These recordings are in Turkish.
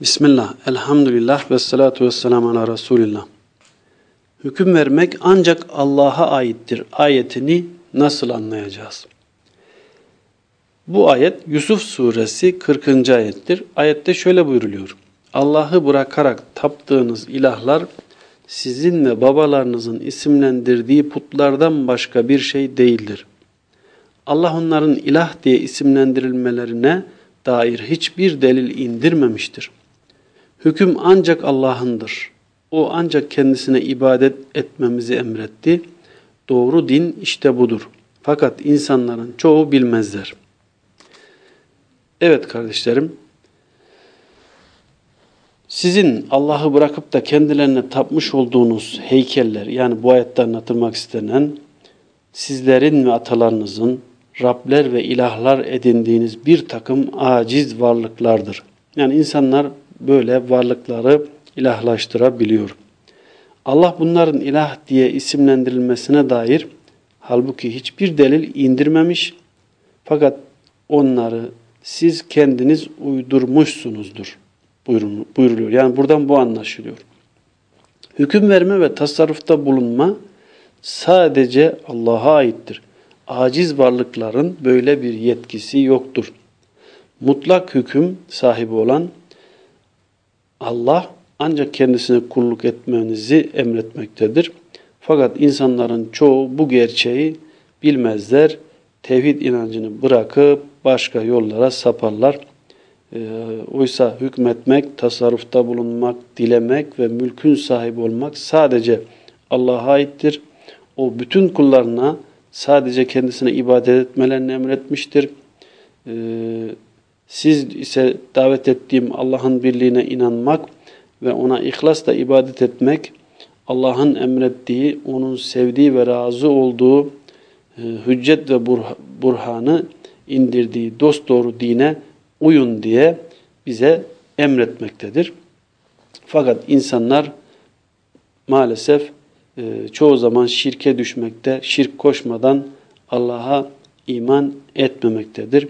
Bismillah, elhamdülillah ve salatu ve selamu ala Resulillah. Hüküm vermek ancak Allah'a aittir ayetini nasıl anlayacağız? Bu ayet Yusuf suresi 40. ayettir. Ayette şöyle buyruluyor. Allah'ı bırakarak taptığınız ilahlar sizin ve babalarınızın isimlendirdiği putlardan başka bir şey değildir. Allah onların ilah diye isimlendirilmelerine dair hiçbir delil indirmemiştir. Hüküm ancak Allah'ındır. O ancak kendisine ibadet etmemizi emretti. Doğru din işte budur. Fakat insanların çoğu bilmezler. Evet kardeşlerim, sizin Allah'ı bırakıp da kendilerine tapmış olduğunuz heykeller, yani bu ayette anlatılmak istenen, sizlerin ve atalarınızın Rabler ve ilahlar edindiğiniz bir takım aciz varlıklardır. Yani insanlar böyle varlıkları ilahlaştırabiliyor. Allah bunların ilah diye isimlendirilmesine dair halbuki hiçbir delil indirmemiş fakat onları siz kendiniz uydurmuşsunuzdur buyuruluyor. Yani buradan bu anlaşılıyor. Hüküm verme ve tasarrufta bulunma sadece Allah'a aittir. Aciz varlıkların böyle bir yetkisi yoktur. Mutlak hüküm sahibi olan Allah ancak kendisine kulluk etmenizi emretmektedir. Fakat insanların çoğu bu gerçeği bilmezler. Tevhid inancını bırakıp başka yollara saparlar. Ee, oysa hükmetmek, tasarrufta bulunmak, dilemek ve mülkün sahibi olmak sadece Allah'a aittir. O bütün kullarına sadece kendisine ibadet etmelerini emretmiştir. Ee, siz ise davet ettiğim Allah'ın birliğine inanmak ve ona ihlasla ibadet etmek, Allah'ın emrettiği, onun sevdiği ve razı olduğu e, hüccet ve burhanı indirdiği dosdoğru dine uyun diye bize emretmektedir. Fakat insanlar maalesef e, çoğu zaman şirke düşmekte, şirk koşmadan Allah'a iman etmemektedir.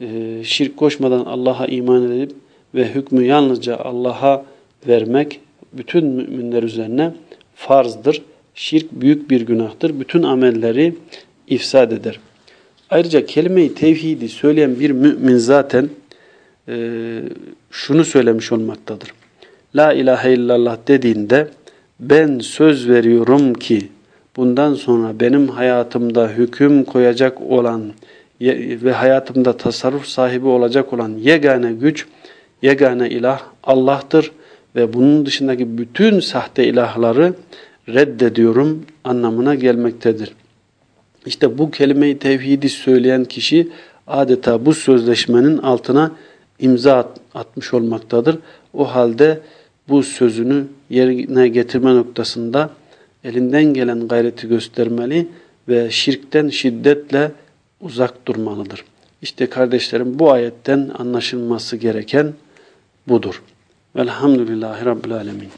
E, şirk koşmadan Allah'a iman edip ve hükmü yalnızca Allah'a vermek bütün müminler üzerine farzdır. Şirk büyük bir günahtır. Bütün amelleri ifsad eder. Ayrıca kelime-i tevhidi söyleyen bir mümin zaten e, şunu söylemiş olmaktadır. La ilahe illallah dediğinde ben söz veriyorum ki bundan sonra benim hayatımda hüküm koyacak olan ve hayatımda tasarruf sahibi olacak olan yegane güç, yegane ilah Allah'tır ve bunun dışındaki bütün sahte ilahları reddediyorum anlamına gelmektedir. İşte bu kelime-i tevhidi söyleyen kişi adeta bu sözleşmenin altına imza atmış olmaktadır. O halde bu sözünü yerine getirme noktasında elinden gelen gayreti göstermeli ve şirkten şiddetle uzak durmalıdır. İşte kardeşlerim bu ayetten anlaşılması gereken budur. Velhamdülillahi Rabbil Alemin.